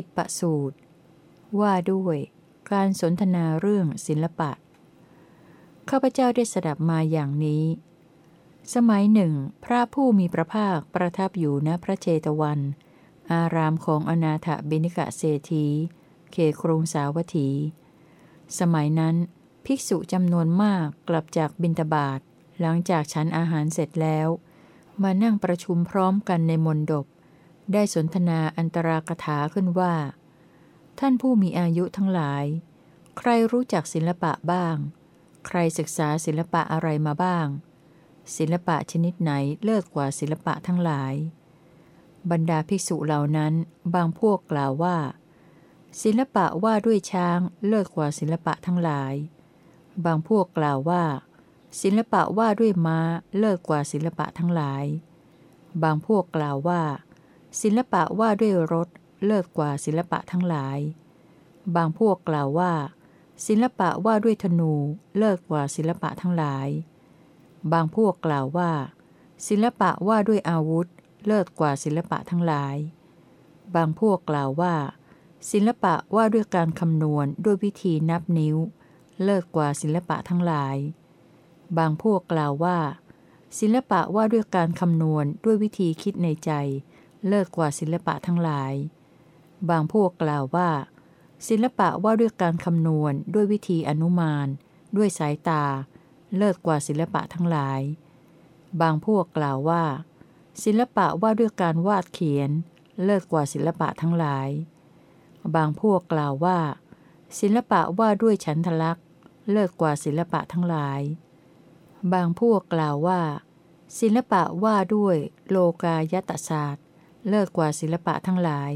สิบปะสูตร ว่าด้วย การสนทนาเรื่องศิลปะ ข้าพเจ้าได้สดับมาอย่างนี้ สมัยหนึ่ง พระผู้มีพระภาคประทับอยู่ณพระเจตวัน อารามของอนาถบิณิกะเศรษฐีเขครุงสาวัตถี สมัยนั้น ภิกษุจำนวนมากกลับจากบินตบาทหลังจากฉันอาหารเสร็จแล้ว มานั่งประชุมพร้อมกันในมนดบ ได้สนทนาอันตรากถาขึ้นว่า ท่านผู้มีอายุทั้งหลาย ใครรู้จักศิลปะบ้าง ใครศึกษาศิลปะอะไรมาบ้าง ศิลปะชนิดไหนเลิศกว่าศิลปะทั้งหลาย บรรดาภิกษุเหล่านั้นบางพวกกล่าวว่า ศิลปะว่าด้วยช้างเลิศกว่าศิลปะทั้งหลาย บางพวกกล่าวว่า ศิลปะว่าด้วยม้าเลิศกว่าศิลปะทั้งหลาย บางพวกกล่าวว่า ศิลปะว่าด้วยรถเลิศกว่าศิลปะทั้งหลาย บางพวกกล่าวว่า ศิลปะว่าด้วยธนูเลิศกว่าศิลปะทั้งหลาย บางพวกกล่าวว่า ศิลปะว่าด้วยอาวุธ เลิศกว่าศิลปะทั้งหลาย บางพวกกล่าวว่า ศิลปะว่าด้วยการคำนวณด้วยวิธีนับนิ้ว เลิศกว่าศิลปะทั้งหลาย บางพวกกล่าวว่า ศิลปะว่าด้วยการคำนวณด้วยวิธีคิดในใจ เลิศกว่าศิลปะทั้งหลาย บางพวกกล่าวว่า ศิลปะว่าด้วยการคำนวณด้วยวิธีอนุมาน ด้วยสายตา เลิศกว่าศิลปะทั้งหลาย บางพวกกล่าวว่า ศิลปะว่าด้วยการวาดเขียน เลิศกว่าศิลปะทั้งหลาย บางพวกกล่าวว่า ศิลปะว่าด้วยฉันทลักษ์เลิศกว่าศิลปะทั้งหลาย บางพวกกล่าวว่าศิลปะว่าด้วยโลกายตศาสตร์ เลิศกว่าศิลปะทั้งหลาย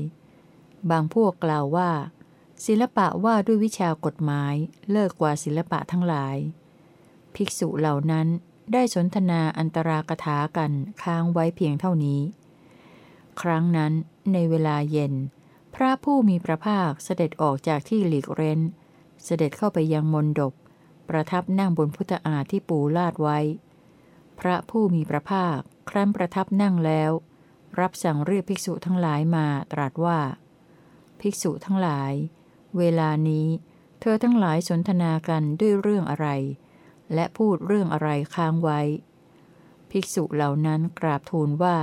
บางพวกกล่าวว่า ศิลปะว่าด้วยวิชากฎหมาย เลิศกว่าศิลปะทั้งหลาย ภิกษุเหล่านั้นได้สนทนาอันตรากถากันค้างไว้เพียงเท่านี้ ครั้งนั้นในเวลาเย็น พระผู้มีพระภาคเสด็จออกจากที่หลีกเร้น เสด็จเข้าไปยังมนดบประทับนั่งบนพุทธอาที่ปูลาดไว้ พระผู้มีพระภาคครั้นประทับนั่งแล้ว รับสั่งเรียกภิกษุทั้งหลายมาตรัสว่า ภิกษุทั้งหลาย เวลานี้ เธอทั้งหลายสนทนากันด้วยเรื่องอะไร และพูดเรื่องอะไรค้างไว้ ภิกษุเหล่านั้นกราบทูลว่า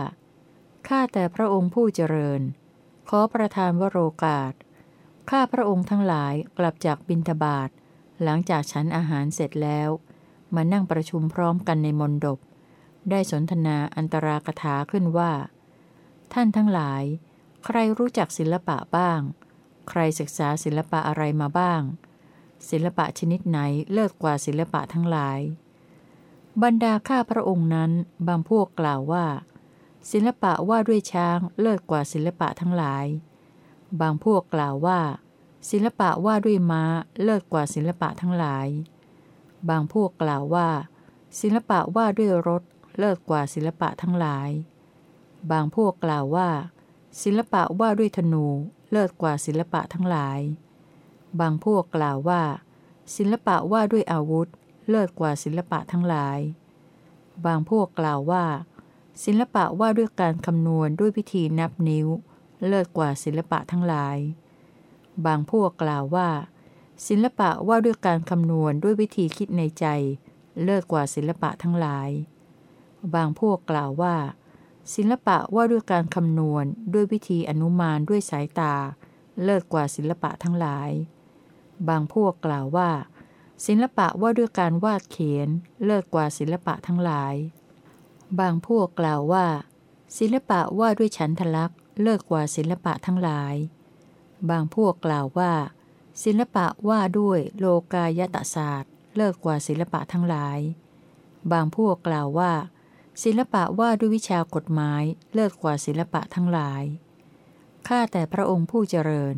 ข้าแต่พระองค์ผู้เจริญ ขอประทานวโรกาสข้าพระองค์ทั้งหลายกลับจากบินทบาทหลังจากฉันอาหารเสร็จแล้ว มานั่งประชุมพร้อมกันในมนดบได้สนทนาอันตรากถาขึ้นว่า ท่านทั้งหลาย ใครรู้จักศิลปะบ้าง ใครศึกษาศิลปะอะไรมาบ้าง ศิลปะชนิดไหนเลิศกว่าศิลปะทั้งหลาย บรรดาข้าพระองค์นั้นบางพวกกล่าวว่า ศิลปะว่าด้วยช้างเลิศกว่าศิลปะทั้งหลาย บางพวกกล่าวว่า ศิลปะว่าด้วยม้าเลิศกว่าศิลปะทั้งหลาย บางพวกกล่าวว่า ศิลปะว่าด้วยรถเลิศกว่าศิลปะทั้งหลาย บางพวกกล่าวว่า ศิลปะว่าด้วยธนูเลิศกว่าศิลปะทั้งหลาย บางพวกกล่าวว่า ศิลปะว่าด้วยอาวุธ เลิศกว่าศิลปะทั้งหลาย บางพวกกล่าวว่า ศิลปะว่าด้วยการคำนวณด้วยวิธีนับนิ้ว เลิศกว่าศิลปะทั้งหลาย บางพวกกล่าวว่า ศิลปะว่าด้วยการคำนวณด้วยวิธีคิดในใจ เลิศกว่าศิลปะทั้งหลาย บางพวกกล่าวว่า ศิลปะว่าด้วยการคำนวณด้วยวิธีอนุมานด้วยสายตา เลิศกว่าศิลปะทั้งหลาย บางพวกกล่าวว่า ศิลปะว่าด้วยการวาดเขียน เลิศกว่าศิลปะทั้งหลาย บางพวกกล่าวว่า ศิลปะว่าด้วยฉันทลักษ์เลิศกว่าศิลปะทั้งหลาย บางพวกกล่าวว่า ศิลปะว่าด้วยโลกายตศาสตร์ เลิศกว่าศิลปะทั้งหลาย บางพวกกล่าวว่า ศิลปะว่าด้วยวิชากฎหมายเลิศกว่าศิลปะทั้งหลาย ข้าแต่พระองค์ผู้เจริญ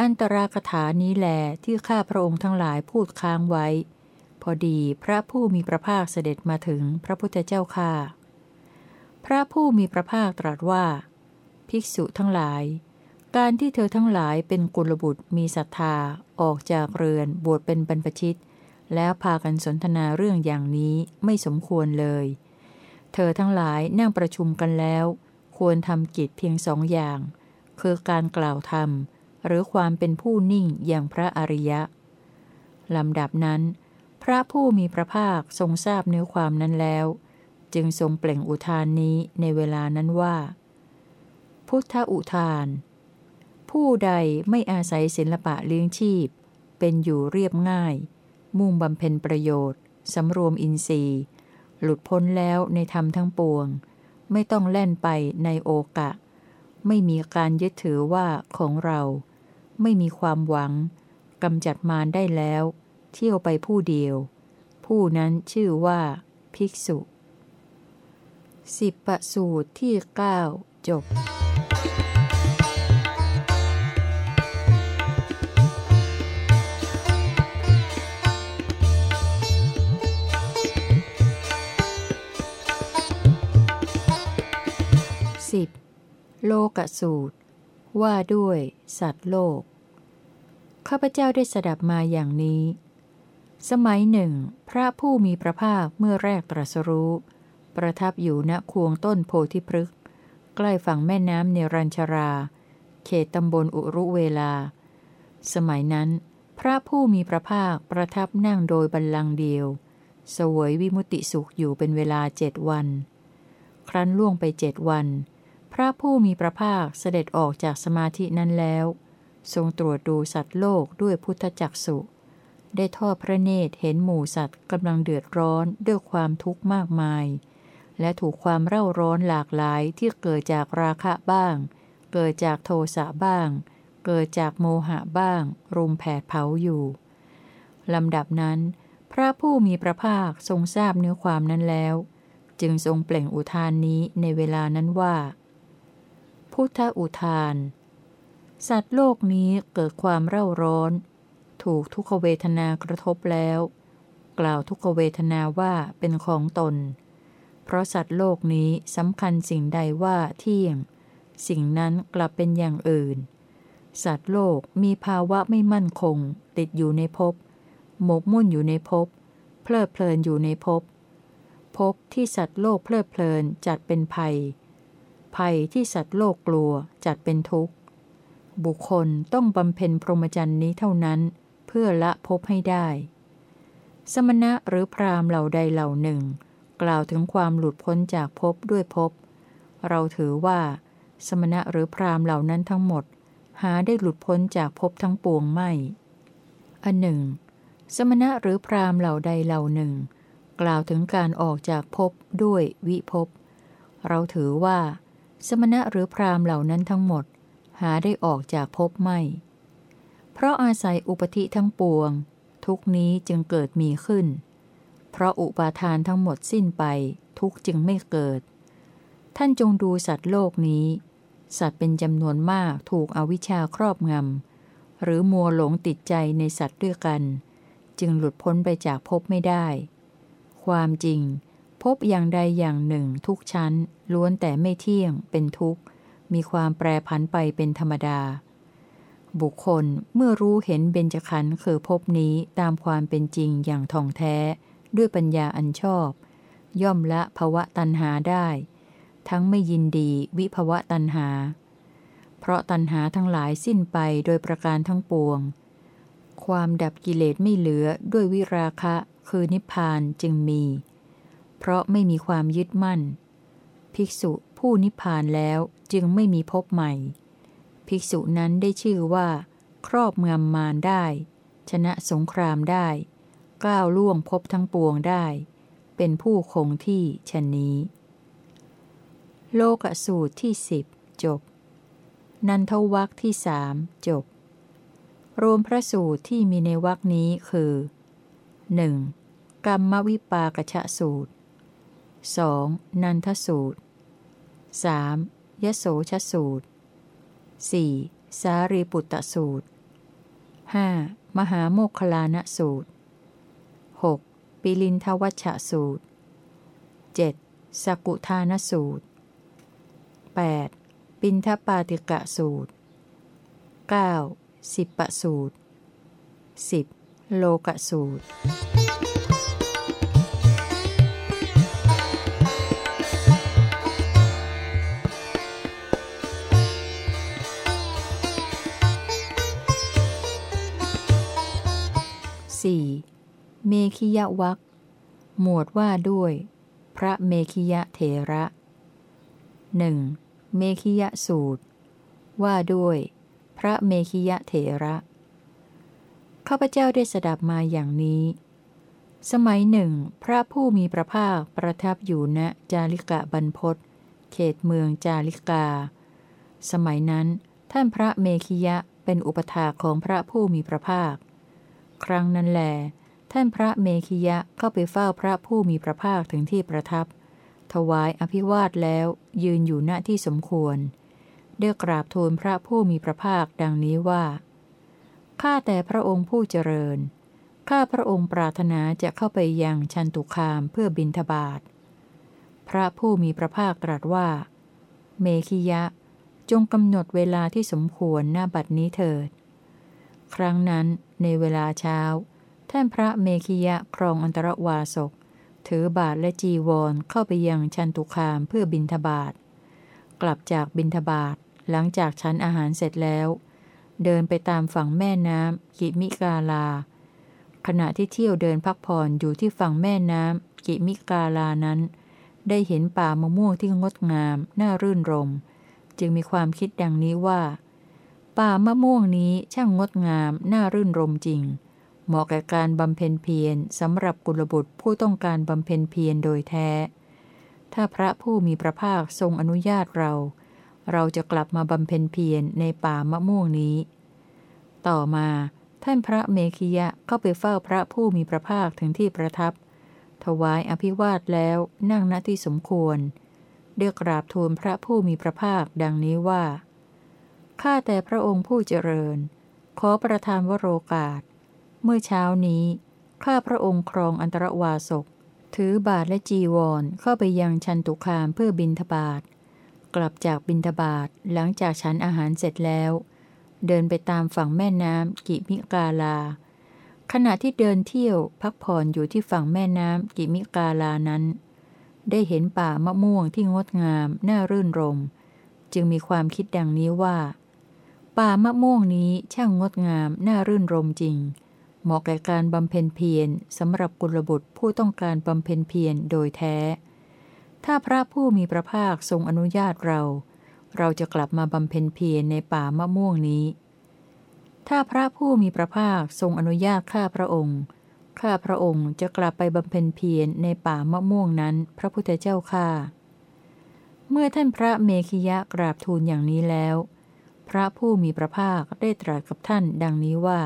อันตรากถานี้แลที่ข้าพระองค์ทั้งหลายพูดค้างไว้ พอดีพระผู้มีพระภาคเสด็จมาถึงพระพุทธเจ้าข้าพระผู้มีพระภาคตรัสว่า ภิกษุทั้งหลาย การที่เธอทั้งหลายเป็นกุลบุตรมีศรัทธา ออกจากเรือนบวชเป็นบรรพชิต แล้วพากันสนทนาเรื่องอย่างนี้ไม่สมควรเลย เธอทั้งหลายนั่งประชุมกันแล้ว ควรทำกิจเพียงสองอย่าง คือการกล่าวธรรม หรือความเป็นผู้นิ่งอย่างพระอริยะลำดับนั้น พระผู้มีพระภาคทรงทราบเนื้อความนั้นแล้ว จึงทรงเปล่งอุทานนี้ในเวลานั้นว่า พุทธอุทาน ผู้ใดไม่อาศัยศิลปะเลี้ยงชีพ เป็นอยู่เรียบง่าย มุ่งบำเพ็ญประโยชน์สำรวมอินทรีย์ หลุดพ้นแล้วในธรรมทั้งปวง ไม่ต้องแล่นไปในโอกะ ไม่มีการยึดถือว่าของเรา ไม่มีความหวังกำจัดมารได้แล้ว เที่ยวไปผู้เดียว ผู้นั้นชื่อว่า ภิกษุ สิบประสูตรที่เก้าจบ 10. โลกสูตร ว่าด้วย สัตว์โลก ข้าพเจ้าได้สดับมาอย่างนี้ สมัยหนึ่ง พระผู้มีพระภาคเมื่อแรกตรัสรู้ ประทับอยู่ณควงต้นโพธิพฤกษ์ใกล้ฝั่งแม่น้ำเนรัญชรา เขตตำบลอุรุเวลา สมัยนั้น พระผู้มีพระภาคประทับนั่งโดยบัลลังก์เดียวสวยวิมุติสุขอยู่เป็นเวลาเจ็ดวัน ครั้นล่วงไปเจ็ดวัน พระผู้มีพระภาคเสด็จออกจากสมาธินั้นแล้ว ทรงตรวจดูสัตว์โลกด้วยพุทธจักสุ ได้ทอดพระเนตรเห็นหมู่สัตว์กำลังเดือดร้อนด้วยความทุกข์มากมาย และถูกความเร่าร้อนหลากหลายที่เกิดจากราคะบ้าง เกิดจากโทสะบ้าง เกิดจากโมหะบ้าง รุมแผดเผาอยู่ลำดับนั้น พระผู้มีพระภาคทรงทราบเนื้อความนั้นแล้ว จึงทรงเปล่งอุทานนี้ในเวลานั้นว่า พุทธอุทาน สัตว์โลกนี้เกิดความเร่าร้อน ถูกทุกขเวทนากระทบแล้ว กล่าวทุกขเวทนาว่าเป็นของตน เพราะสัตว์โลกนี้สำคัญสิ่งใดว่าเที่ยง สิ่งนั้นกลับเป็นอย่างอื่น สัตว์โลกมีภาวะไม่มั่นคง ติดอยู่ในภพหมกมุ่นอยู่ในภพเพลิดเพลินอยู่ในภพภพที่สัตว์โลกเพลิดเพลินจัดเป็นภัย ภัยที่สัตว์โลกกลัวจัดเป็นทุกข์ บุคคลต้องบำเพ็ญพรหมจรรย์นี้เท่านั้น เพื่อละภพให้ได้ สมณะหรือพรามเหล่าใดเหล่าหนึ่ง กล่าวถึงความหลุดพ้นจากภพด้วยภพเราถือว่า สมณะหรือพรามเหล่านั้นทั้งหมด หาได้หลุดพ้นจากภพทั้งปวงไม่ อันหนึ่ง สมณะหรือพรามเหล่าใดเหล่าหนึ่ง กล่าวถึงการออกจากภพด้วยวิภพเราถือว่า สมณะหรือพรามเหล่านั้นทั้งหมด หาได้ออกจากภพไม่ เพราะอาศัยอุปธิทั้งปวง ทุกนี้จึงเกิดมีขึ้น เพราะอุปาทานทั้งหมดสิ้นไป ทุกจึงไม่เกิด ท่านจงดูสัตว์โลกนี้ สัตว์เป็นจำนวนมากถูกอวิชชาครอบงำ หรือมัวหลงติดใจในสัตว์ด้วยกัน จึงหลุดพ้นไปจากภพไม่ได้ ความจริง พบอย่างใดอย่างหนึ่งทุกชั้น ล้วนแต่ไม่เที่ยง เป็นทุกข์ มีความแปรผันไปเป็นธรรมดา บุคคลเมื่อรู้เห็นเบญจขันธ์คือพบนี้ตามความเป็นจริงอย่างท่องแท้ ด้วยปัญญาอันชอบ ย่อมละภวะตัณหาได้ ทั้งไม่ยินดีวิภวะตัณหา เพราะตัณหาทั้งหลายสิ้นไปโดยประการทั้งปวง ความดับกิเลสไม่เหลือด้วยวิราคะคือนิพพานจึงมี เพราะไม่มีความยึดมั่น ภิกษุผู้นิพพานแล้วจึงไม่มีภพใหม่ ภิกษุนั้นได้ชื่อว่า ครอบงำมารได้ ชนะสงครามได้ ก้าวล่วงภพทั้งปวงได้ เป็นผู้คงที่ชนนี้ โลกสูตรที่สิบจบ นันทวักที่สามจบ รวมพระสูตรที่มีในวักนี้คือ 1. กรรมวิปากชะสูตร 2. นันทสูตร 3. ยโสชสูตร 4. สารีปุตตสูตร 5. มหาโมคลานสูตร 6. ปิลินทวัชสูตร 7. สกุทานสูตร 8. ปินทปาติกะสูตร 9. สิบปสูตร 10. โลกสูตร เมขิยวักหมวดว่าด้วย พระเมขิยะเถระหนึ่งเมขิยสูตร ว่าด้วย พระเมขิยะเถระข้าพเจ้าได้สดับมาอย่างนี้ สมัยหนึ่ง พระผู้มีพระภาคประทับอยู่ณจาริกะบรรพศเขตเมืองจาริกา สมัยนั้น ท่านพระเมขิยะเป็นอุปถาของพระผู้มีพระภาค ครั้งนั้นแหลท่านพระเมขิยะเข้าไปเฝ้าพระผู้มีพระภาคถึงที่ประทับ ถวายอภิวาทแล้วยืนอยู่ณที่สมควรได้กราบทูลพระผู้มีพระภาคดังนี้ว่า ข้าแต่พระองค์ผู้เจริญ ข้าพระองค์ปรารถนาจะเข้าไปยังชันตุคามเพื่อบินทบาท พระผู้มีพระภาคตรัสว่า เมขิยะ จงกำหนดเวลาที่สมควรหน้าบัดนี้เถิด ครั้งนั้นในเวลาเช้า ท่านพระเมขิยะครองอันตรวาสก ถือบาทและจีวรเข้าไปยังชันตุคามเพื่อบินทบาทกลับจากบินทบาทหลังจากชั้นอาหารเสร็จแล้ว เดินไปตามฝั่งแม่น้ำกิมิกาลา ขณะที่เที่ยวเดินพักผ่อนอยู่ที่ฝั่งแม่น้ำกิมิกาลานั้น ได้เห็นป่ามะม่วงที่งดงาม น่ารื่นรม จึงมีความคิดดังนี้ว่า ป่ามะม่วงนี้ช่างงดงาม น่ารื่นรมจริง เหมาะแก่การบำเพ็ญเพียรสำหรับกุลบุตรผู้ต้องการบำเพ็ญเพียรโดยแท้ ถ้าพระผู้มีพระภาคทรงอนุญาตเรา เราจะกลับมาบำเพ็ญเพียรในป่ามะม่วงนี้ ต่อมาท่านพระเมขิยะเข้าไปเฝ้าพระผู้มีพระภาคถึงที่ประทับ ถวายอภิวาทแล้วนั่งณที่สมควรเรียกราบทูลพระผู้มีพระภาคดังนี้ว่า ข้าแต่พระองค์ผู้เจริญ ขอประทานวโรกาส เมื่อเช้านี้ ข้าพระองค์ครองอันตรวาสก ถือบาทและจีวรเข้าไปยังชันตุคามเพื่อบินทบาท กลับจากบินทบาทหลังจากฉันอาหารเสร็จแล้ว เดินไปตามฝั่งแม่น้ำกิมิกาลา ขณะที่เดินเที่ยวพักผ่อนอยู่ที่ฝั่งแม่น้ำกิมิกาลานั้น ได้เห็นป่ามะม่วงที่งดงามน่ารื่นรม จึงมีความคิดดังนี้ว่า ป่ามะม่วงนี้ช่างงดงาม น่ารื่นรมจริง เหมาะแก่การบำเพ็ญเพียรสำหรับกุลบุตรผู้ต้องการบำเพ็ญเพียรโดยแท้ ถ้าพระผู้มีพระภาคทรงอนุญาตเรา เราจะกลับมาบำเพ็ญเพียรในป่ามะม่วงนี้ ถ้าพระผู้มีพระภาคทรงอนุญาตข้าพระองค์ ข้าพระองค์จะกลับไปบำเพ็ญเพียรในป่ามะม่วงนั้น พระพุทธเจ้าข้าเมื่อท่านพระเมขิยะกราบทูลอย่างนี้แล้ว พระผู้มีพระภาคได้ตรัสกับท่านดังนี้ว่า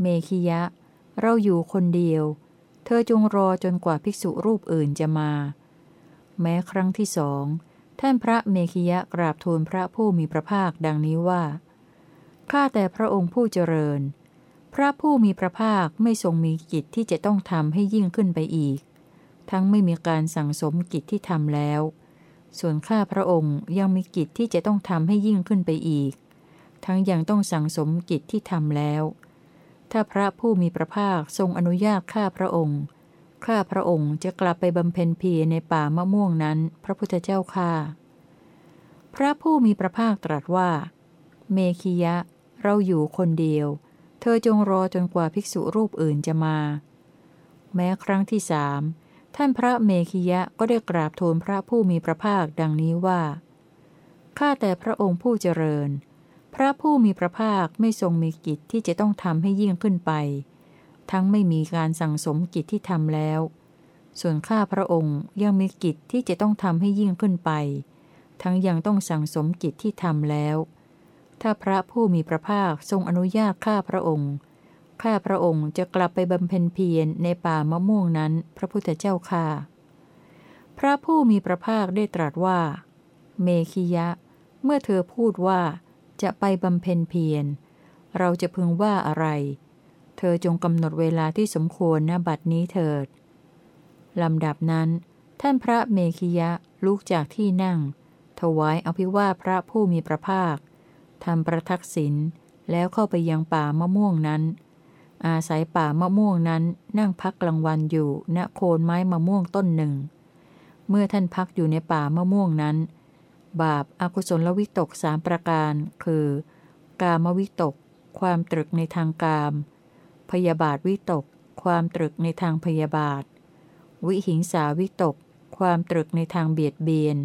เมขิยะ เราอยู่คนเดียว เธอจงรอจนกว่าภิกษุรูปอื่นจะมา แม้ครั้งที่สอง ท่านพระเมขิยะกราบทูลพระผู้มีพระภาคดังนี้ว่า ข้าแต่พระองค์ผู้เจริญ พระผู้มีพระภาคไม่ทรงมีกิจที่จะต้องทำให้ยิ่งขึ้นไปอีก ทั้งไม่มีการสั่งสมกิจที่ทำแล้ว ส่วนข้าพระองค์ยังมีกิจที่จะต้องทำให้ยิ่งขึ้นไปอีก ทั้งยังต้องสั่งสมกิจที่ทำแล้ว ถ้าพระผู้มีพระภาคทรงอนุญาตข้าพระองค์ ข้าพระองค์จะกลับไปบำเพ็ญเพียรในป่ามะม่วงนั้น พระพุทธเจ้าข้าพระผู้มีพระภาคตรัสว่า เมขิยะ เราอยู่คนเดียว เธอจงรอจนกว่าภิกษุรูปอื่นจะมา แม้ครั้งที่สาม ท่านพระเมขิยะก็ได้กราบทูลพระผู้มีพระภาคดังนี้ว่า ข้าแต่พระองค์ผู้เจริญ พระผู้มีพระภาคไม่ทรงมีกิจที่จะต้องทำให้ยิ่งขึ้นไป ทั้งไม่มีการสั่งสมกิจที่ทำแล้ว ส่วนข้าพระองค์ยังมีกิจที่จะต้องทำให้ยิ่งขึ้นไป ทั้งยังต้องสั่งสมกิจที่ทำแล้ว ถ้าพระผู้มีพระภาคทรงอนุญาตข้าพระองค์ ข้าพระองค์จะกลับไปบำเพ็ญเพียรในป่ามะม่วงนั้น พระพุทธเจ้าข้าพระผู้มีพระภาคได้ตรัสว่า เมขิยะ เมื่อเธอพูดว่า จะไปบำเพ็ญเพียร เราจะพึงว่าอะไร เธอจงกำหนดเวลาที่สมควรณบัดนี้เถิดลำดับนั้น ท่านพระเมขิยะลุกจากที่นั่ง ถวายอภิวาพระผู้มีพระภาคทำประทักษิณแล้วเข้าไปยังป่ามะม่วงนั้น อาศัยป่ามะม่วงนั้นนั่งพักกลางวันอยู่ณโคนไม้มะม่วงต้นหนึ่ง เมื่อท่านพักอยู่ในป่ามะม่วงนั้น บาปอากุศลวิตกสามประการ คือ กามวิตก ความตรึกในทางกาม พยาบาทวิตก ความตรึกในทางพยาบาท วิหิงสาวิตก ความตรึกในทางเบียดเบียน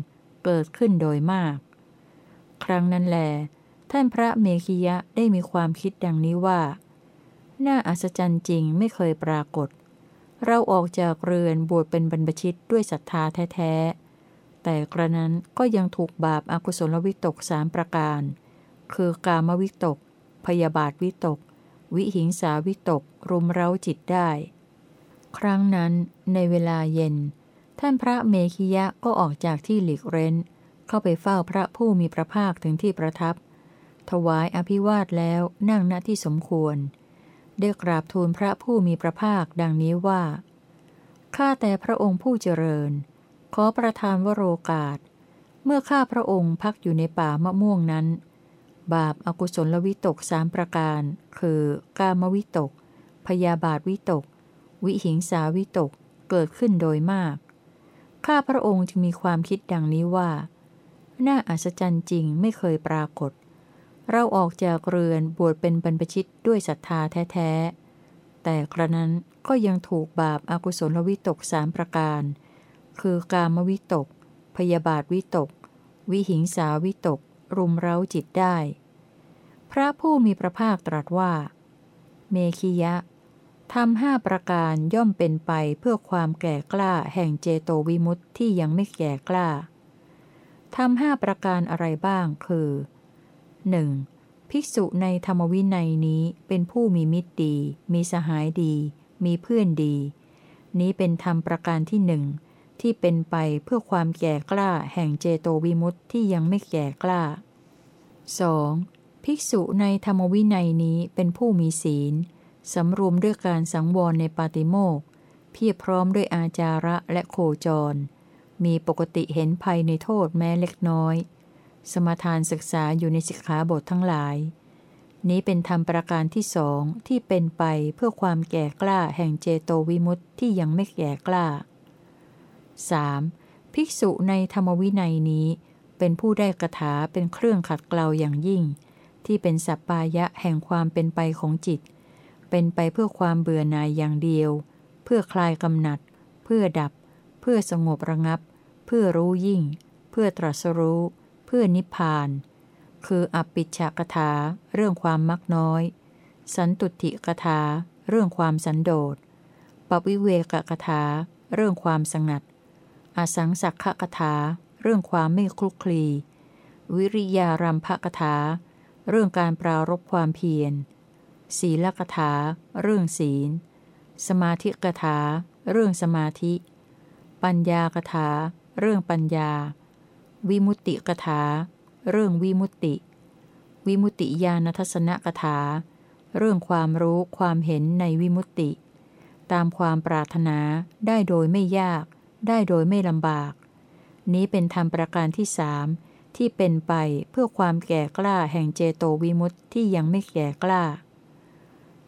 เกิดขึ้นโดยมาก ครั้งนั้นแล ท่านพระเมขิยะได้มีความคิดดังนี้ว่า น่าอัศจรรย์จริงไม่เคยปรากฏ เราออกจากเรือนบวชเป็นบรรพชิตด้วยศรัทธาแท้ๆ แต่กระนั้นก็ยังถูกบาปอากุศลวิตกสามประการ คือกามวิตก พยาบาทวิตก วิหิงสาวิตก รุมเร้าจิตได้ ครั้งนั้นในเวลาเย็น ท่านพระเมขิยะก็ออกจากที่หลีกเร้น เข้าไปเฝ้าพระผู้มีพระภาคถึงที่ประทับ ถวายอภิวาทแล้วนั่งณที่สมควร ได้กราบทูลพระผู้มีพระภาคดังนี้ว่า ข้าแต่พระองค์ผู้เจริญ ขอประทานวโรกาส เมื่อข้าพระองค์พักอยู่ในป่ามะม่วงนั้น บาปอากุศลวิตกสามประการ คือกามวิตก พยาบาทวิตก วิหิงสาวิตก เกิดขึ้นโดยมาก ข้าพระองค์จึงมีความคิดดังนี้ว่า น่าอัศจรรย์จริงไม่เคยปรากฏเเราออกจากเรือนบวชเป็นบรรพชิตด้วยศรัทธาแท้ๆ แต่กระนั้นก็ยังถูกบาปอากุศลวิตกสามประการ คือกามวิตก พยาบาทวิตก วิหิงสาวิตก รุมเร้าจิตได้ พระผู้มีพระภาคตรัสว่า เมขิยะทำห้าประการย่อมเป็นไปเพื่อความแก่กล้าแห่งเจโตวิมุตติที่ยังไม่แก่กล้าทำห้าประการอะไรบ้างคือ 1. ภิกษุในธรรมวินัยนี้เป็นผู้มีมิตรดี มีสหายดี มีเพื่อนดี นี้เป็นธรรมประการที่หนึ่งที่เป็นไปเพื่อความแก่กล้าแห่งเจโตวิมุตติที่ยังไม่แก่กล้า 2. ภิกษุในธรรมวินัยนี้เป็นผู้มีศีล สำรวมด้วยการสังวรในปาติโมกเพียรพร้อมด้วยอาจาระและโคจร มีปกติเห็นภัยในโทษแม้เล็กน้อย สมทานศึกษาอยู่ในสิกขาบททั้งหลาย นี้เป็นธรรมประการที่สองที่เป็นไปเพื่อความแก่กล้าแห่งเจโตวิมุตติที่ยังไม่แก่กล้า 3. ภิกษุในธรรมวินัยนี้ เป็นผู้ได้กระถาเป็นเครื่องขัดเกลาอย่างยิ่ง ที่เป็นสัปปายะแห่งความเป็นไปของจิต เป็นไปเพื่อความเบื่อหน่ายอย่างเดียว เพื่อคลายกำหนัด เพื่อดับ เพื่อสงบระงับ เพื่อรู้ยิ่ง เพื่อตรัสรู้ เพื่อนิพพาน คืออปิชกถาเรื่องความมักน้อย สันตุติกถาเรื่องความสันโดษปวิเวกกถาเรื่องความสงัด อสังสักขกถาเรื่องความไม่คลุกคลี วิริยารัมภกถา เรื่องการปรารบความเพียร ศีลกถา เรื่องศีล สมาธิกถา เรื่องสมาธิ ปัญญากถา เรื่องปัญญา วิมุตติกถา เรื่องวิมุตติ วิมุตติญาณทัศนกถา เรื่องความรู้ความเห็นในวิมุตติ ตามความปรารถนาได้โดยไม่ยาก ได้โดยไม่ลำบาก นี้เป็นธรรมประการที่สามที่เป็นไปเพื่อความแก่กล้าแห่งเจโตวิมุตติที่ยังไม่แก่กล้า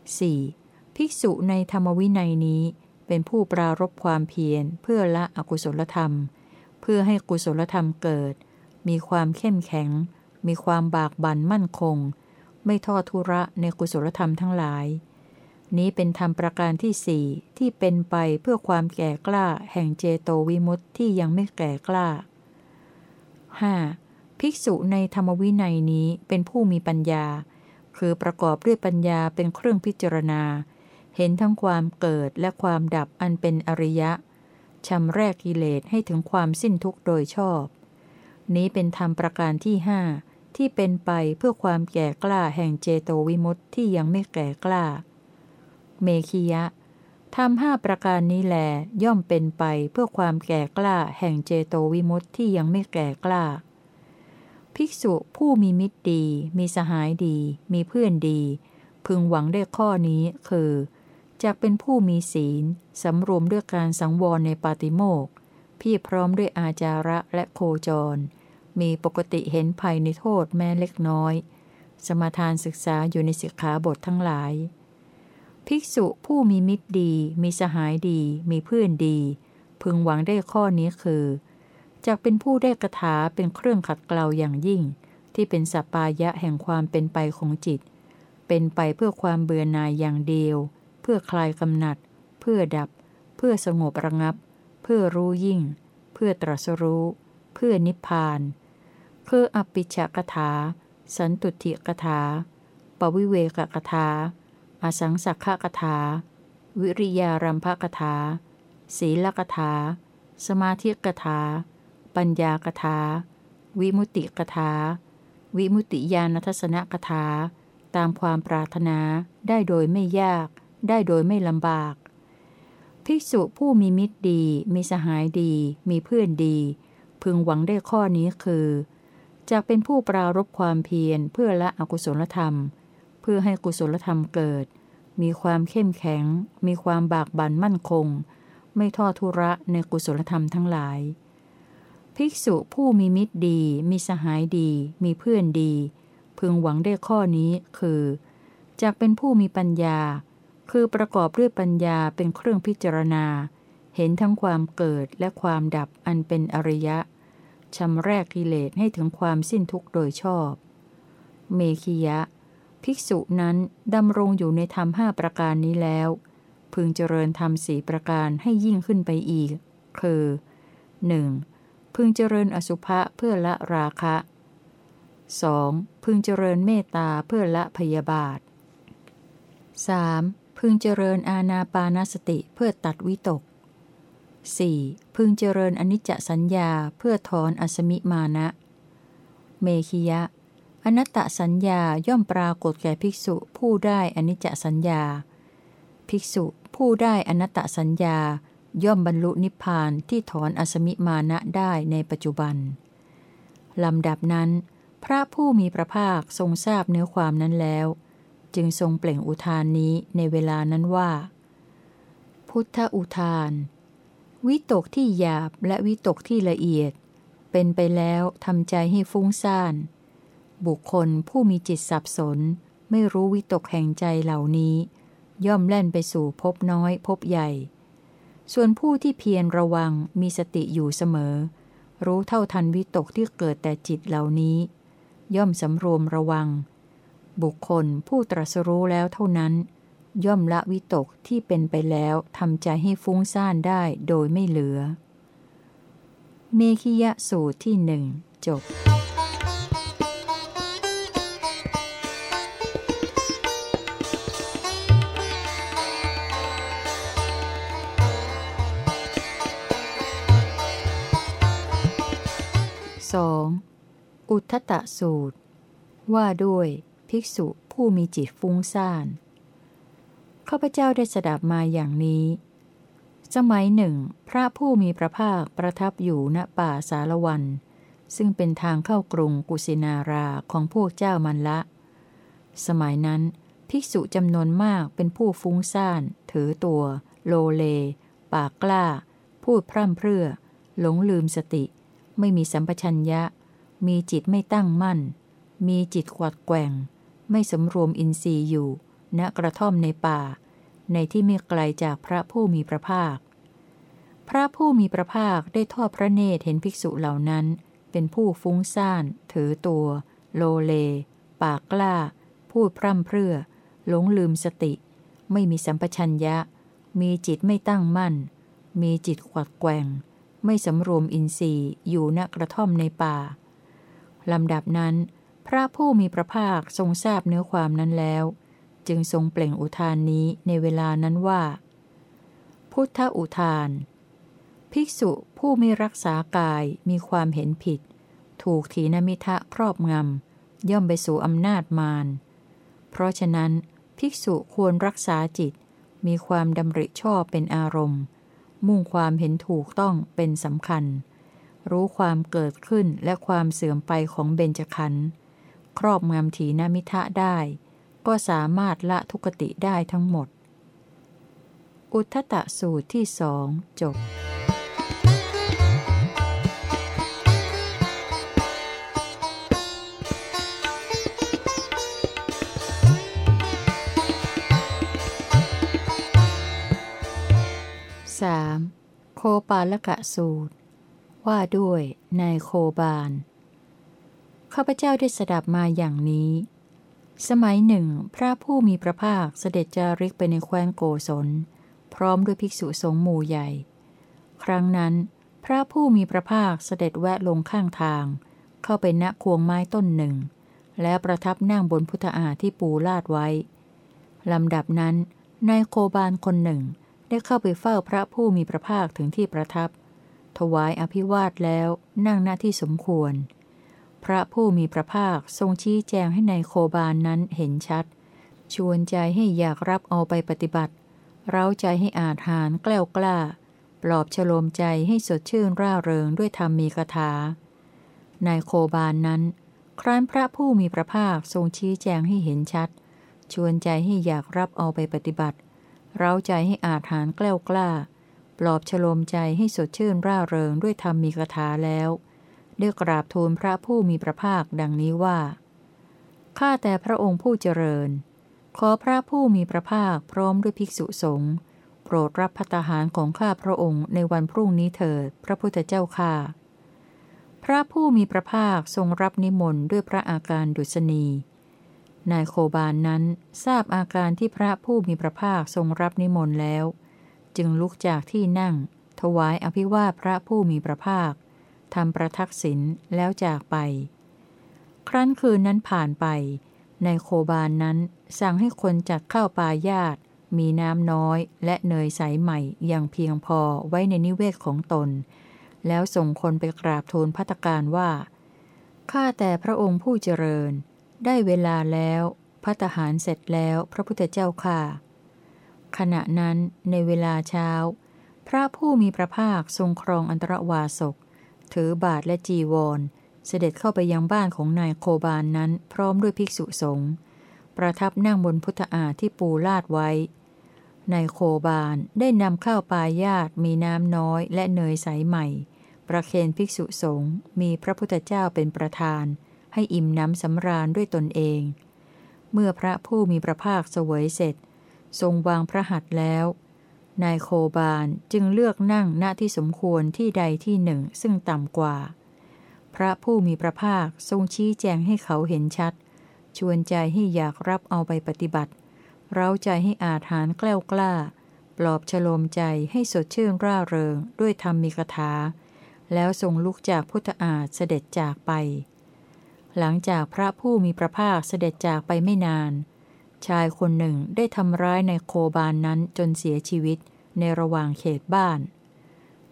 4. ภิกษุในธรรมวินัยนี้เป็นผู้ปรารบความเพียรเพื่อละอกุศลธรรม พื่อให้กุศลธรรมเกิด มีความเข้มแข็ง มีความบากบั่นมั่นคง ไม่ทอดทุระในกุศลธรรมทั้งหลาย นี้เป็นธรรมประการที่สี่ที่เป็นไปเพื่อความแก่กล้าแห่งเจโตวิมุตติที่ยังไม่แก่กล้า 5. ภิกษุในธรรมวินัยนี้เป็นผู้มีปัญญา คือประกอบด้วยปัญญาเป็นเครื่องพิจารณา เห็นทั้งความเกิดและความดับอันเป็นอริยะ ชำแรกกิเลสให้ถึงความสิ้นทุกข์โดยชอบ นี้เป็นธรรมประการที่ห้าที่เป็นไปเพื่อความแก่กล้าแห่งเจโตวิมุตติที่ยังไม่แก่กล้า เมขียะทำห้าประการนี้แลย่อมเป็นไปเพื่อความแก่กล้าแห่งเจโตวิมุตติที่ยังไม่แก่กล้า ภิกษุผู้มีมิตรดี มีสหายดี มีเพื่อนดี พึงหวังได้ข้อนี้คือ จากเป็นผู้มีศีล สำรวมด้วยการสังวรในปาติโมกพี่พร้อมด้วยอาจาระและโคจร มีปกติเห็นภัยในโทษแม้เล็กน้อย สมาทานศึกษาอยู่ในสิกขาบททั้งหลาย ภิกษุผู้มีมิตรดี มีสหายดี มีเพื่อนดี พึงหวังได้ข้อนี้คือจากเป็นผู้ได้กระถาเป็นเครื่องขัดเกลาอย่างยิ่ง ที่เป็นสัปปายะแห่งความเป็นไปของจิต เป็นไปเพื่อความเบื่อหน่ายอย่างเดียว เพื่อคลายกำหนัด เพื่อดับ เพื่อสงบระงับ เพื่อรู้ยิ่ง เพื่อตรัสรู้ เพื่อนิพพาน คืออปิชกถา สันตุติกถา ปวิเวกกถา อสังสักขกถา วิริยารัมภกถา ศีลกถา สมาธิกถา ปัญญากถา วิมุติกถา วิมุติญาณทัศนกถา ตามความปรารถนาได้โดยไม่ยาก ได้โดยไม่ลำบาก ภิกษุผู้มีมิตรดี มีสหายดี มีเพื่อนดี พึงหวังได้ข้อนี้คือจากเป็นผู้ปรารบความเพียรเพื่อละอกุศลธรรม เพื่อให้กุศลธรรมเกิด มีความเข้มแข็ง มีความบากบั่นมั่นคง ไม่ทอดทุระในกุศลธรรมทั้งหลาย ภิกษุผู้มีมิตรดี มีสหายดี มีเพื่อนดี พึงหวังได้ข้อนี้คือจากเป็นผู้มีปัญญา คือประกอบด้วยปัญญาเป็นเครื่องพิจารณา เห็นทั้งความเกิดและความดับอันเป็นอริยะชำแรกกิเลสให้ถึงความสิ้นทุกข์โดยชอบ เมขิยะ ภิกษุนั้นดำรงอยู่ในธรรมห้าประการนี้แล้ว พึงเจริญธรรมสีประการให้ยิ่งขึ้นไปอีก คือ 1. พึงเจริญอสุภะเพื่อละราคะ 2. พึงเจริญเมตตาเพื่อละพยาบาท 3. พึงเจริญอาณาปานสติเพื่อตัดวิตก 4. พึงเจริญอนิจจสัญญาเพื่อถอนอสมิมานะ เมขิยะ อนัตตสัญญาย่อมปรากฏแก่ภิกษุผู้ได้อนิจจสัญญา ภิกษุผู้ได้อนัตตสัญญา ย่อมบรรลุนิพพานที่ถอนอสมิมานะได้ในปัจจุบัน ลำดับนั้น พระผู้มีพระภาคทรงทราบเนื้อความนั้นแล้ว จึงทรงเปล่งอุทานนี้ในเวลานั้นว่า พุทธอุทาน วิตกที่หยาบและวิตกที่ละเอียด เป็นไปแล้วทำใจให้ฟุ้งซ่าน บุคคลผู้มีจิตสับสน ไม่รู้วิตกแห่งใจเหล่านี้ ย่อมแล่นไปสู่พบน้อยพบใหญ่ ส่วนผู้ที่เพียรระวังมีสติอยู่เสมอ รู้เท่าทันวิตกที่เกิดแต่จิตเหล่านี้ ย่อมสำรวมระวัง บุคคลผู้ตรัสรู้แล้วเท่านั้น ย่อมละวิตกที่เป็นไปแล้วทำใจให้ฟุ้งซ่านได้โดยไม่เหลือ เมขิยะสูตรที่หนึ่งจบสองอุทตะสูตร ว่าด้วย ภิกษุผู้มีจิตฟุ้งซ่าน ข้าพเจ้าได้สดับมาอย่างนี้ สมัยหนึ่ง พระผู้มีพระภาคประทับอยู่ณป่าสารวัน ซึ่งเป็นทางเข้ากรุงกุสินาราของพวกเจ้ามันละ สมัยนั้น ภิกษุจำนวนมากเป็นผู้ฟุ้งซ่าน ถือตัว โลเล ปากกล้า พูดพร่ำเพรื่อ หลงลืมสติ ไม่มีสัมปชัญญะ มีจิตไม่ตั้งมั่นมีจิตขวัดแกว่ง ไม่สำรวมอินทรีย์อยู่ ณกระท่อมในป่า ในที่ไม่ไกลจากพระผู้มีพระภาค พระผู้มีพระภาคได้ทอดพระเนตรเห็นภิกษุเหล่านั้น เป็นผู้ฟุ้งซ่าน ถือตัว โลเล ปากกล้า พูดพร่ำเพรื่อ หลงลืมสติ ไม่มีสัมปชัญญะ มีจิตไม่ตั้งมั่น มีจิตขวัดแกว่ง ไม่สำรวมอินทรีย์อยู่ณกระท่อมในป่าลำดับนั้น พระผู้มีพระภาคทรงทราบเนื้อความนั้นแล้ว จึงทรงเปล่งอุทานนี้ในเวลานั้นว่า พุทธอุทาน ภิกษุผู้ไม่รักษากายมีความเห็นผิด ถูกถีนมิทะครอบงำย่อมไปสู่อำนาจมาร เพราะฉะนั้น ภิกษุควรรักษาจิต มีความดำริชอบเป็นอารมณ์ มุ่งความเห็นถูกต้องเป็นสำคัญ รู้ความเกิดขึ้นและความเสื่อมไปของเบญจขันธ์ ครอบงำถีนมิทะได้ ก็สามารถละทุกติได้ทั้งหมด อุทธตะสูตรที่สองจบสามโคปาลกะสูตร ว่าด้วยนายโคบาล ข้าพเจ้าได้สดับมาอย่างนี้ สมัยหนึ่ง พระผู้มีพระภาคเสด็จจาริกไปในแคว้นโกศล พร้อมด้วยภิกษุสงฆ์หมู่ใหญ่ ครั้งนั้น พระผู้มีพระภาคเสด็จแวะลงข้างทาง เข้าไปณควงไม้ต้นหนึ่ง แล้วประทับนั่งบนพุทธาที่ปูลาดไว้ลำดับนั้นนายโคบาลคนหนึ่งได้เข้าไปเฝ้าพระผู้มีพระภาคถึงที่ประทับ ถวายอภิวาทแล้วนั่งหน้าที่สมควร พระผู้มีพระภาคทรงชี้แจงให้ในายโคบาลนนั้นเห็นชัด ชวนใจให้อยากรับเอาไปปฏิบัติ เร้าใจให้อาหารแกล้วกล้า ปลอบฉโลมใจให้สดชื่นร่าเริงด้วยธรรมมีคาถานายโคบาลนนั้น ครั้นพระผู้มีพระภาคทรงชี้แจงให้เห็นชัด ชวนใจให้อยากรับเอาไปปฏิบัติ เร้าใจให้อาหารแกล้วกล้า ปลอบฉโลมใจให้สดชื่นร่าเริงด้วยธรรมมีคาถาแล้ว ได้กราบทูลพระผู้มีพระภาคดังนี้ว่า ข้าแต่พระองค์ผู้เจริญ ขอพระผู้มีพระภาคพร้อมด้วยภิกษุสงฆ์โปรดรับพัตหารของข้าพระองค์ในวันพรุ่งนี้เถิด พระพุทธเจ้าข้าพระผู้มีพระภาคทรงรับนิมนต์ด้วยพระอาการดุษณีนายโคบานนั้นทราบอาการที่พระผู้มีพระภาคทรงรับนิมนต์แล้ว จึงลุกจากที่นั่ง ถวายอภิวาทพระผู้มีพระภาค ทำประทักษิณแล้วจากไป ครั้นคืนนั้นผ่านไปนายโคบานนั้นสั่งให้คนจัดข้าวปลายาตมีน้ำน้อยและเนยใสใหม่อย่างเพียงพอไว้ในนิเวศของตน แล้วส่งคนไปกราบทูลพัตการว่า ข้าแต่พระองค์ผู้เจริญ ได้เวลาแล้วพัตหารเสร็จแล้วพระพุทธเจ้าค่ะ ขณะนั้นในเวลาเช้า พระผู้มีพระภาคทรงครองอันตรวาสก ถือบาทและจีวร เสด็จเข้าไปยังบ้านของนายโคบานนั้นพร้อมด้วยภิกษุสงฆ์ประทับนั่งบนพุทธาที่ปูลาดไว้นายโคบานได้นำข้าวปลายาตมีน้ำน้อยและเนยใสใหม่ ประเคนภิกษุสงฆ์มีพระพุทธเจ้าเป็นประธาน ให้อิ่มน้ำสำราญด้วยตนเอง เมื่อพระผู้มีพระภาคเสวยเสร็จ ทรงวางพระหัตถ์แล้ว นายโคบาลจึงเลือกนั่งณที่สมควรที่ใดที่หนึ่งซึ่งต่ำกว่า พระผู้มีพระภาคทรงชี้แจงให้เขาเห็นชัด ชวนใจให้อยากรับเอาไปปฏิบัติ เร้าใจให้อาถานแกล้วกล้า ปลอบฉโลมใจให้สดชื่นร่าเริงด้วยธรรมมีคาถา แล้วทรงลุกจากพุทธอาฏเสด็จจากไป หลังจากพระผู้มีพระภาคเสด็จจากไปไม่นาน ชายคนหนึ่งได้ทำร้ายในโคบานนั้นจนเสียชีวิตในระหว่างเขตบ้าน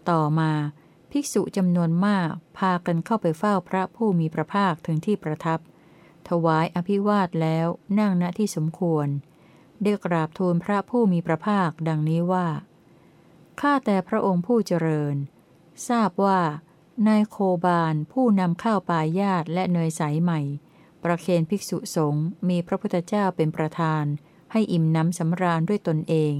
ต่อมาภิกษุจำนวนมากพากันเข้าไปเฝ้าพระผู้มีพระภาคถึงที่ประทับ ถวายอภิวาทแล้วนั่งณที่สมควร ได้กราบทูลพระผู้มีพระภาคดังนี้ว่า ข้าแต่พระองค์ผู้เจริญ ทราบว่านายโคบาลผู้นำข้าวปลายาตและเนยใสใหม่ ประเคนภิกษุสงฆ์มีพระพุทธเจ้าเป็นประธาน ให้อิ่มน้ำสำราญด้วยตนเอง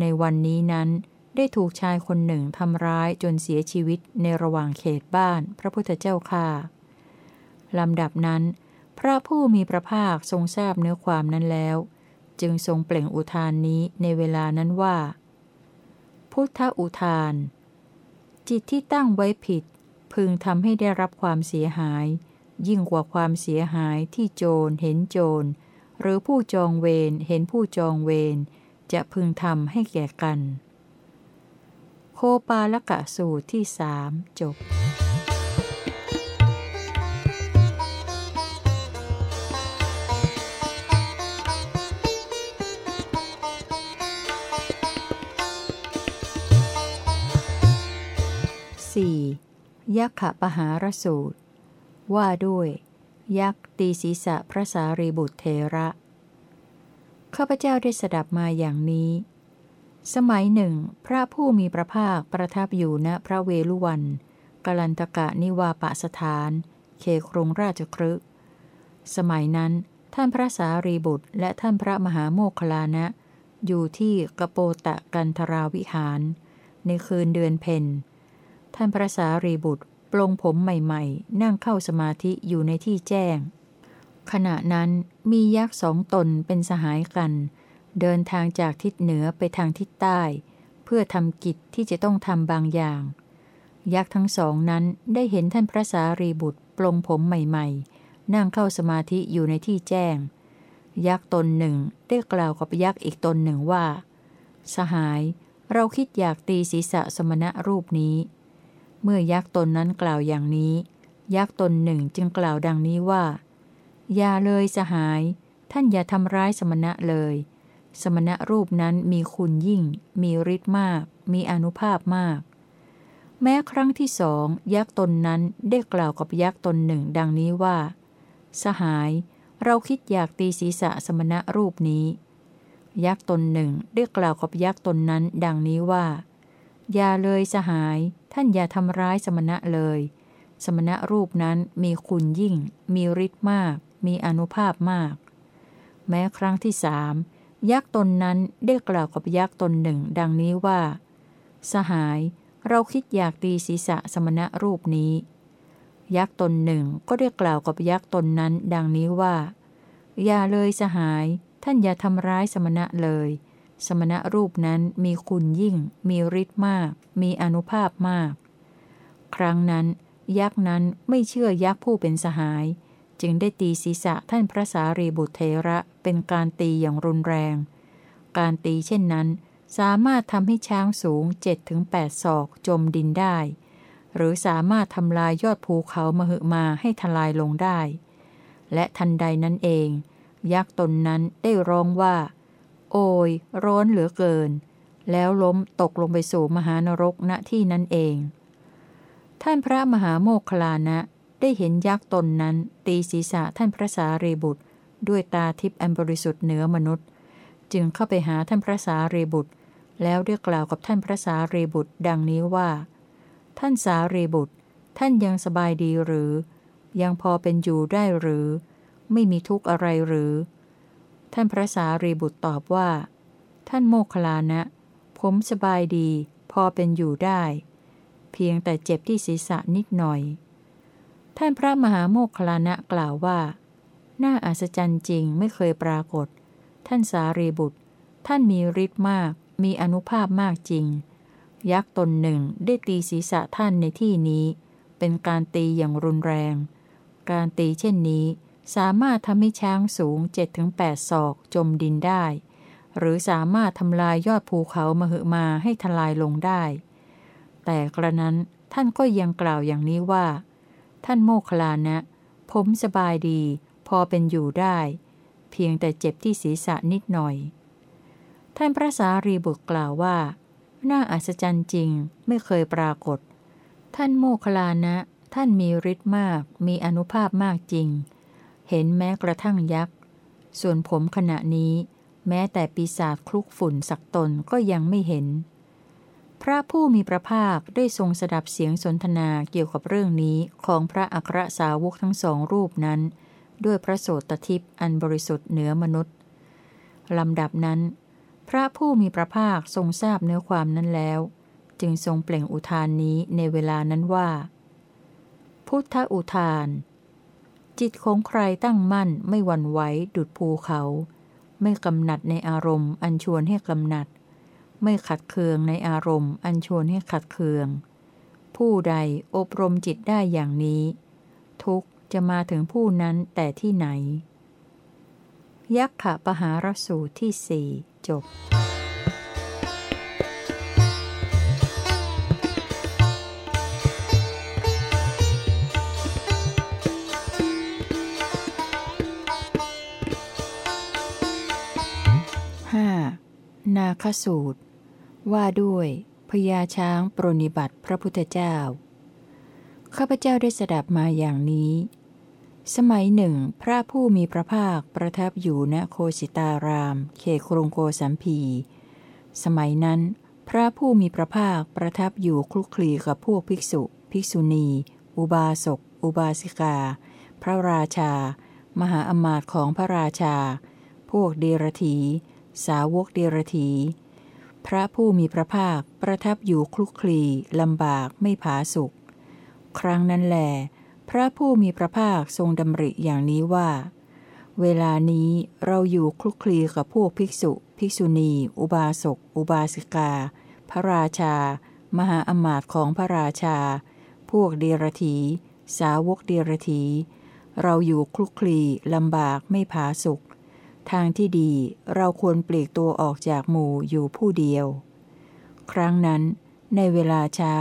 ในวันนี้นั้นได้ถูกชายคนหนึ่งทำร้ายจนเสียชีวิตในระหว่างเขตบ้านพระพุทธเจ้าค่าลำดับนั้น พระผู้มีพระภาคทรงทราบเนื้อความนั้นแล้ว จึงทรงเปล่งอุทานนี้ในเวลานั้นว่า พุทธอุทาน จิตที่ตั้งไว้ผิด พึงทำให้ได้รับความเสียหาย ยิ่งกว่าความเสียหายที่โจรเห็นโจร หรือผู้จองเวรเห็นผู้จองเวรจะพึงทำให้แก่กัน โคปาลกะสูตรที่สามจบ 4. ยักขปหารสูตร ว่าด้วย ยักษ์ตีศีรษะพระสารีบุตรเทระ ข้าพเจ้าได้สดับมาอย่างนี้ สมัยหนึ่ง พระผู้มีพระภาคประทับอยู่ณพระเวลุวันกลันตกะนิวาปสถานเคครงราชครึสมัยนั้น ท่านพระสารีบุตร และท่านพระมหาโมคคลานะ อยู่ที่กโปตะกันทราวิหาร ในคืนเดือนเพนท่านพระสารีบุตร ปลงผมใหม่ๆ นั่งเข้าสมาธิอยู่ในที่แจ้ง ขณะนั้นมียักษ์สองตนเป็นสหายกัน เดินทางจากทิศเหนือไปทางทิศใต้ เพื่อทำกิจที่จะต้องทำบางอย่าง ยักษ์ทั้งสองนั้นได้เห็นท่านพระสารีบุตรปลงผมใหม่ ๆ นั่งเข้าสมาธิอยู่ในที่แจ้ง ยักษ์ตนหนึ่งได้กล่าวกับยักษ์อีกตนหนึ่งว่า สหายเราคิดอยากตีศีรษะสมณะรูปนี้ เมื่อยักษ์ตนนั้นกล่าวอย่างนี้ ยักษ์ตนหนึ่งจึงกล่าวดังนี้ว่า อย่าเลยสหาย ท่านอย่าทำร้ายสมณะเลย สมณะรูปนั้นมีคุณยิ่ง มีฤทธิ์มาก มีอนุภาพมาก แม้ครั้งที่สองยักษ์ตนนั้นได้กล่าวกับยักษ์ตนหนึ่งดังนี้ว่า สหาย เราคิดอยากตีศีรษะสมณะรูปนี้ ยักษ์ตนหนึ่งได้กล่าวกับยักษ์ตนนั้น ดังนี้ว่า อย่าเลยสหาย ท่านอย่าทำร้ายสมณะเลย สมณะรูปนั้นมีคุณยิ่ง มีฤทธิ์มาก มีอนุภาพมาก แม้ครั้งที่สามยักษ์ตนนั้นได้กล่าวกับยักษ์ตนหนึ่ง ดังนี้ว่า สหาย เราคิดอยากตีศีรษะสมณะรูปนี้ ยักษ์ตนหนึ่งก็ได้กล่าวกับยักษ์ตนนั้น ดังนี้ว่า อย่าเลยสหาย ท่านอย่าทำร้ายสมณะเลย สมณะรูปนั้นมีคุณยิ่ง มีฤทธิ์มาก มีอนุภาพมาก ครั้งนั้น ยักษ์นั้นไม่เชื่อยักษ์ผู้เป็นสหาย จึงได้ตีศีรษะท่านพระสารีบุตรเทระเป็นการตีอย่างรุนแรง การตีเช่นนั้น สามารถทำให้ช้างสูงเจ็ดถึงแปดศอกจมดินได้ หรือสามารถทำลายยอดภูเขามหึมาให้ทลายลงได้ และทันใดนั้นเอง ยักษ์ตนนั้นได้ร้องว่า โอยร้อนเหลือเกิน แล้วล้มตกลงไปสู่มหานรกณที่นั้นเอง ท่านพระมหาโมคลานะได้เห็นยักษ์ตนนั้น ตีศีรษะท่านพระสารีบุตร ด้วยตาทิพย์อันบริสุทธิ์เหนือมนุษย์ จึงเข้าไปหาท่านพระสารีบุตร แล้วได้กล่าวกับท่านพระสารีบุตร ดังนี้ว่า ท่านสารีบุตร ท่านยังสบายดีหรือ ยังพอเป็นอยู่ได้หรือ ไม่มีทุกข์อะไรหรือ ท่านพระสารีบุตรตอบว่า ท่านโมคลานะ ผมสบายดี พอเป็นอยู่ได้ เพียงแต่เจ็บที่ศีรษะนิดหน่อย ท่านพระมหาโมคลานะกล่าวว่า น่าอัศจรรย์จริงไม่เคยปรากฏ ท่านสารีบุตร ท่านมีฤทธิ์มาก มีอนุภาพมากจริง ยักษ์ตนหนึ่งได้ตีศีรษะท่านในที่นี้ เป็นการตีอย่างรุนแรง การตีเช่นนี้ สามารถทำให้ช้างสูง 7-8 ศอกจมดินได้ หรือสามารถทำลายยอดภูเขามหึมาให้ทลายลงได้ แต่กระนั้นท่านก็ยังกล่าวอย่างนี้ว่า ท่านโมคลานะ ผมสบายดี พอเป็นอยู่ได้ เพียงแต่เจ็บที่ศีรษะนิดหน่อย ท่านพระสารีบุตรกล่าวว่า น่าอัศจรรย์จริงไม่เคยปรากฏ ท่านโมคลานะ ท่านมีฤทธิ์มาก มีอนุภาพมากจริง เห็นแม้กระทั่งยักษ์ ส่วนผมขณะนี้ แม้แต่ปีศาจคลุกฝุ่นสักตนก็ยังไม่เห็น พระผู้มีพระภาคได้ทรงสดับเสียงสนทนาเกี่ยวกับเรื่องนี้ของพระอัครสาวกทั้งสองรูปนั้น ด้วยพระโสตทิพย์อันบริสุทธิ์เหนือมนุษย์ลำดับนั้น พระผู้มีพระภาคทรงทราบเนื้อความนั้นแล้ว จึงทรงเปล่งอุทานนี้ในเวลานั้นว่า พุทธอุทาน จิตของใครตั้งมั่นไม่หวั่นไหวดุดภูเขา ไม่กำหนัดในอารมณ์อันชวนให้กำหนัด ไม่ขัดเคืองในอารมณ์อันชวนให้ขัดเคือง ผู้ใดอบรมจิตได้อย่างนี้ ทุกข์จะมาถึงผู้นั้นแต่ที่ไหน ยักขะปหารสูตรที่สี่จบ นาคสูตร ว่าด้วยพญาช้างปรนิบัติพระพุทธเจ้า ข้าพเจ้าได้สดับมาอย่างนี้ สมัยหนึ่ง พระผู้มีพระภาคประทับอยู่ณโคสิตาราม เขตครุงโกสัมพี สมัยนั้น พระผู้มีพระภาคประทับอยู่คลุกคลีกับพวกภิกษุ ภิกษุณี อุบาสก อุบาสิกา พระราชา มหาอมาตย์ของพระราชา พวกเดรถี สาวกเดรถีพระผู้มีพระภาคประทับอยู่คลุกคลีลำบากไม่ผาสุกครั้งนั้นแหลพระผู้มีพระภาคทรงดำริอย่างนี้ว่า เวลานี้เราอยู่คลุกคลีกับพวกภิกษุ ภิกษุณี อุบาสก อุบาสิกา พระราชา มหาอมาตย์ของพระราชา พวกเดรถีสาวกเดรถีเราอยู่คลุกคลีลำบากไม่ผาสุก ทางที่ดีเราควรปลีกตัวออกจากหมู่อยู่ผู้เดียว ครั้งนั้น ในเวลาเช้า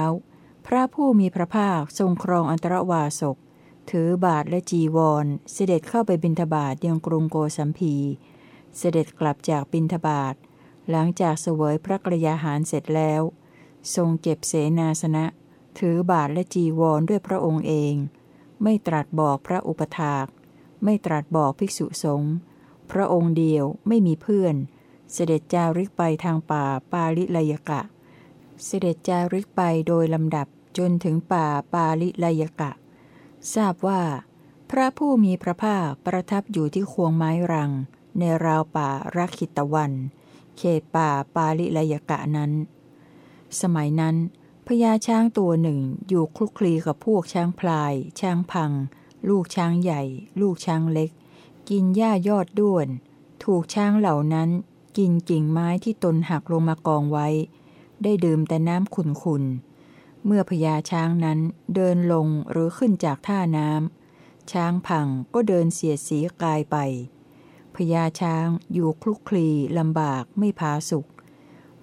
พระผู้มีพระภาคทรงครองอันตรวาสก ถือบาทและจีวร เสด็จเข้าไปบิณฑบาตยังกรุงโกสัมพี เสด็จกลับจากบิณฑบาตหลังจากเสวยพระกรยาหารเสร็จแล้ว ทรงเก็บเสนาสนะ ถือบาทและจีวรด้วยพระองค์เอง ไม่ตรัสบอกพระอุปถาก ไม่ตรัสบอกภิกษุสงฆ์ พระองค์เดียวไม่มีเพื่อน เสด็จจาริกไปทางป่าปาลิลยกะ เสด็จจาริกไปโดยลำดับจนถึงป่าปาลิลยกะ ทราบว่า พระผู้มีพระภาคประทับอยู่ที่ควงไม้รัง ในราวป่ารักขิตวัน เขตป่าปาลิลยกะนั้น สมัยนั้นพญาช้างตัวหนึ่งอยู่คลุกคลีกับพวกช้างพลาย ช้างพัง ลูกช้างใหญ่ ลูกช้างเล็ก กินหญ้ายอดด้วน ถูกช้างเหล่านั้น กินกิ่งไม้ที่ตนหักลงมากองไว้ ได้ดื่มแต่น้ำขุนๆ เมื่อพญาช้างนั้นเดินลงหรือขึ้นจากท่าน้ำช้างพังก็เดินเสียดสีกายไปพญาช้างอยู่คลุกคลีลำบากไม่ผาสุข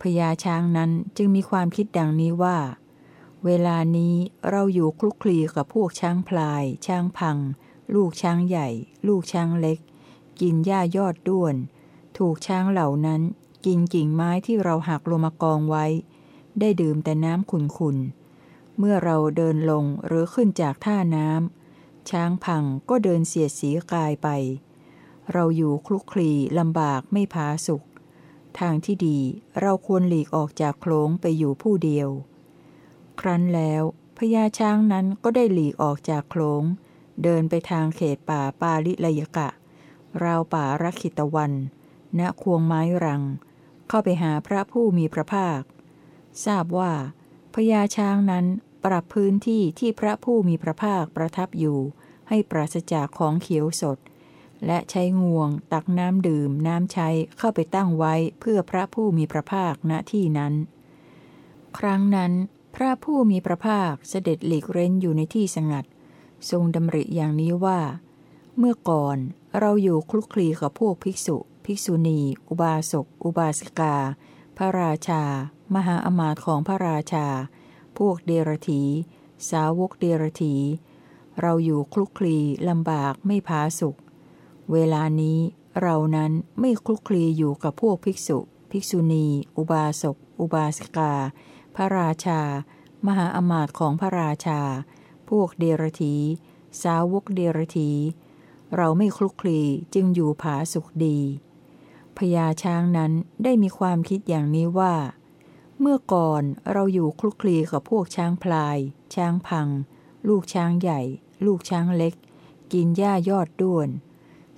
พญาช้างนั้นจึงมีความคิดดังนี้ว่า เวลานี้เราอยู่คลุกคลีกับพวกช้างพลาย ช้างพัง ลูกช้างใหญ่ ลูกช้างเล็ก กินหญ้ายอดด้วน ถูกช้างเหล่านั้น กินกิ่งไม้ที่เราหักลงมากองไว้ ได้ดื่มแต่น้ำขุนๆ เมื่อเราเดินลงหรือขึ้นจากท่าน้ำช้างพังก็เดินเสียดสีกายไป เราอยู่คลุกคลีลำบากไม่ผาสุข ทางที่ดีเราควรหลีกออกจากโคลงไปอยู่ผู้เดียว ครั้นแล้วพญาช้างนั้นก็ได้หลีกออกจากโคลง เดินไปทางเขตป่าปาลิลยกะ ราวป่ารักขิตวัน ณควงไม้รัง เข้าไปหาพระผู้มีพระภาค ทราบว่าพญาช้างนั้นปรับพื้นที่ที่พระผู้มีพระภาคประทับอยู่ ให้ปราศจากของเขียวสด และใช้งวงตักน้ำดื่มน้ำใช้เข้าไปตั้งไว้เพื่อพระผู้มีพระภาคณที่นั้น ครั้งนั้น พระผู้มีพระภาคเสด็จหลีกเร้นอยู่ในที่สงัด ทรงดำริอย่างนี้ว่า เมื่อก่อนเราอยู่คลุกคลีกับพวกภิกษุ ภิกษุณี อุบาสก อุบาสิกา พระราชา มหาอมาตย์ของพระราชา พวกเดรธีสาวกเดรธีเราอยู่คลุกคลีลำบากไม่พาสุข เวลานี้เรานั้นไม่คลุกคลีอยู่กับพวกภิกษุ ภิกษุณี อุบาสก อุบาสิกา พระราชา มหาอมาตย์ของพระราชาพ วกเดรธีสาวกเดรธีเราไม่คลุกคลีจึงอยู่ผาสุขดีพญาช้างนั้นได้มีความคิดอย่างนี้ว่า เมื่อก่อนเราอยู่คลุกคลีกับพวกช้างพลาย ช้างพัง ลูกช้างใหญ่ ลูกช้างเล็ก กินหญ้ายอดด้วน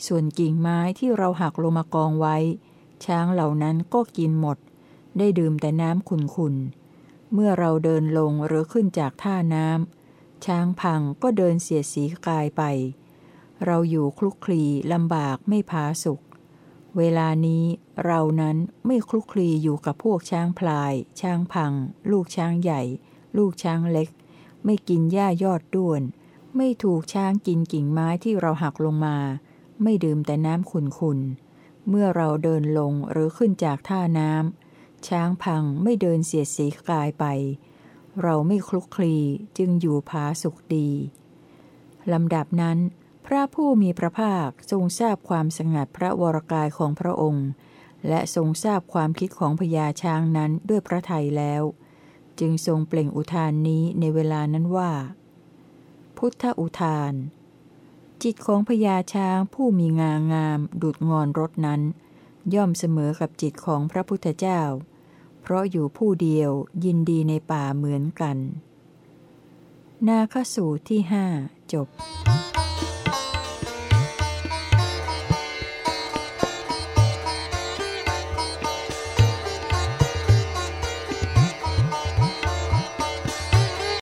ส่วนกิ่งไม้ที่เราหักลงมากองไว้ ช้างเหล่านั้นก็กินหมด ได้ดื่มแต่น้ำขุนๆเมื่อเราเดินลงหรือขึ้นจากท่าน้ำ ช้างพังก็เดินเสียดสีกายไป เราอยู่คลุกคลีลำบากไม่พาสุข เวลานี้เรานั้นไม่คลุกคลีอยู่กับพวกช้างพลาย ช้างพัง ลูกช้างใหญ่ ลูกช้างเล็ก ไม่กินหญ้ายอดด้วน ไม่ถูกช้างกินกิ่งไม้ที่เราหักลงมา ไม่ดื่มแต่น้ำขุนขุนเมื่อเราเดินลงหรือขึ้นจากท่าน้ำช้างพังไม่เดินเสียดสีกายไป เราไม่คลุกคลีจึงอยู่ผาสุขดี ลำดับนั้น พระผู้มีพระภาคทรงทราบความสงัดพระวรกายของพระองค์ และทรงทราบความคิดของพญาช้างนั้นด้วยพระทัยแล้ว จึงทรงเปล่งอุทานนี้ในเวลานั้นว่า พุทธอุทาน จิตของพญาช้างผู้มีงางาม ดุดงอนรถนั้น ย่อมเสมอกับจิตของพระพุทธเจ้า เพราะอยู่ผู้เดียวยินดีในป่าเหมือนกัน นาคสูตรที่ห้าจบ